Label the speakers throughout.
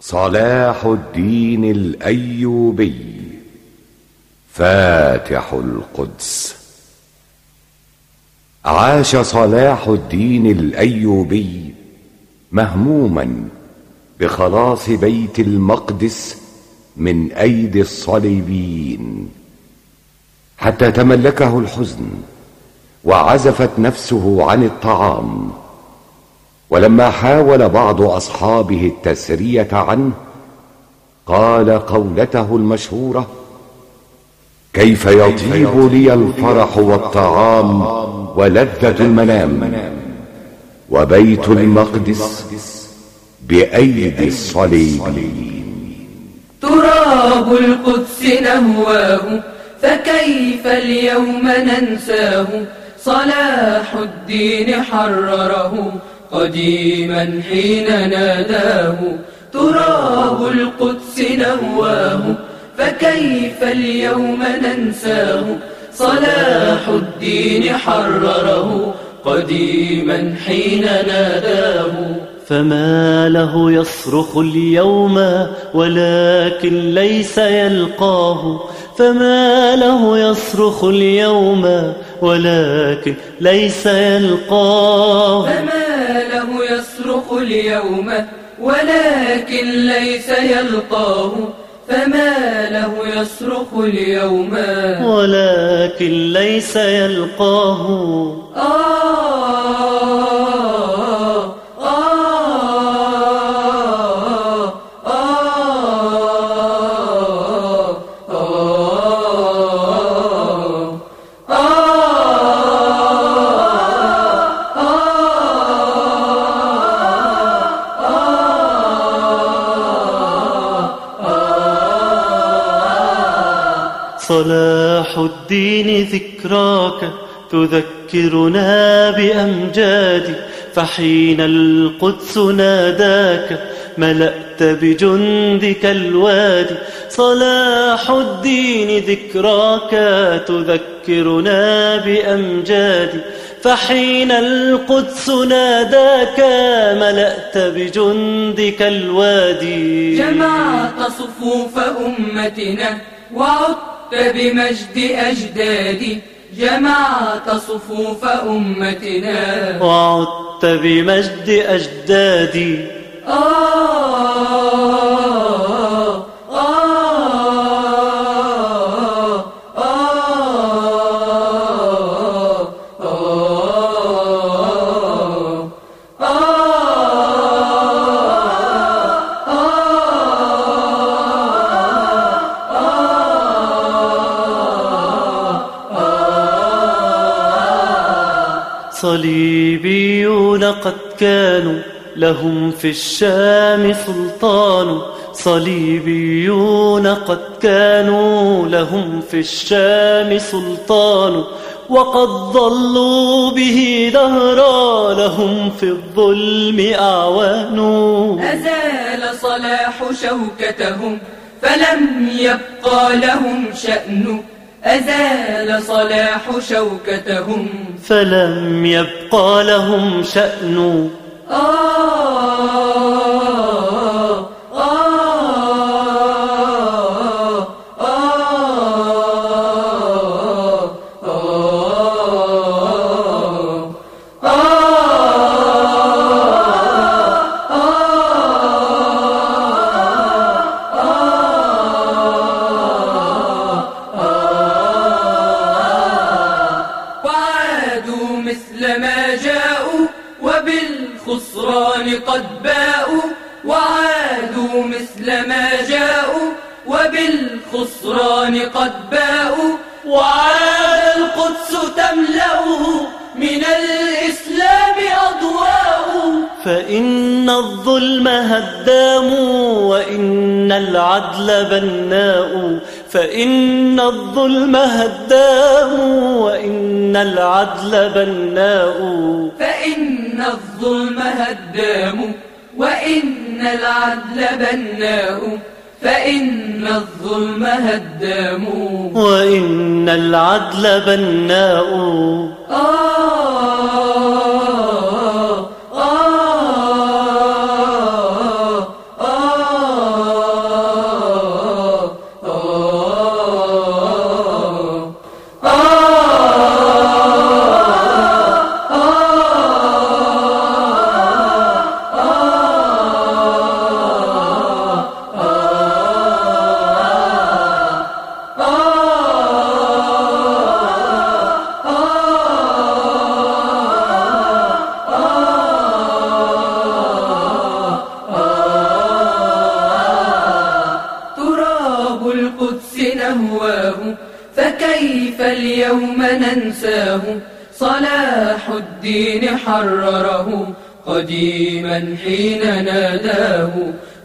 Speaker 1: صلاح الدين الأيوبي فاتح القدس. عاش صلاح الدين الأيوبي مهموما بخلاص بيت المقدس من أيدي الصليبيين. حتى تملكه الحزن وعزفت نفسه عن الطعام. ولما حاول بعض أصحابه التسرية عنه قال قولته المشهورة كيف يطيب لي الفرح والطعام ولذة المنام وبيت المقدس بأيدي الصليبيين
Speaker 2: تراب القدس نهواه فكيف اليوم ننساه؟ صلاح الدين حرره قديما حين ناداه. تراب القدس نواه. فكيف اليوم ننساه؟ صلاح الدين حرره. قديما حين ناداه.
Speaker 3: فما له يصرخ اليوم ولكن ليس يلقاه. فما له يصرخ اليوم ولكن ليس يلقاه.
Speaker 2: فما له يصرخ اليوم ولكن ليس يلقاه. فما له يصرخ اليوم
Speaker 3: ولكن ليس يلقاه.
Speaker 2: آه
Speaker 3: صلاح الدين ذكراك تذكرنا بأمجادي فحين القدس ناداك ملأت بجندك الوادي. صلاح الدين ذكراك تذكرنا بأمجادي فحين القدس ناداك ملأت بجندك الوادي.
Speaker 2: جمعت صفوف أمتنا وعدت بمجد أجدادي جمعت صفوف أمتنا.
Speaker 3: وعدت بمجد أجدادي.
Speaker 2: آه
Speaker 3: صليبيون قد كانوا لهم في الشام سلطان. صليبيون قد كانوا لهم في الشام سلطان. وقد ضلوا به دهرا لهم في الظلم أعوان
Speaker 2: أزال صلاح شوكتهم فلم يبقى لهم شأن. أزال صلاح شوكتهم.
Speaker 3: فلم يبقى لهم شأن.
Speaker 2: آه. مثل ما جاءوا وبالخسران قد باءوا وعاد القدس تملأه من الإسلام أضواء
Speaker 3: فإن الظلم هدام وإن العدل بناء. فإن الظلم هدام وإن العدل بناء.
Speaker 2: فإن الظلم هدام وإن العدل بناء فإن الظلم هدام
Speaker 3: وإن العدل بناء
Speaker 2: آه. اليوم ننساه. صلاح الدين حرره. قديما حين ناداه.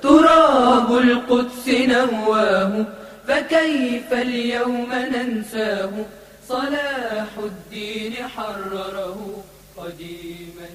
Speaker 2: تراب القدس نواه. فكيف اليوم ننساه؟ صلاح الدين حرره. قديما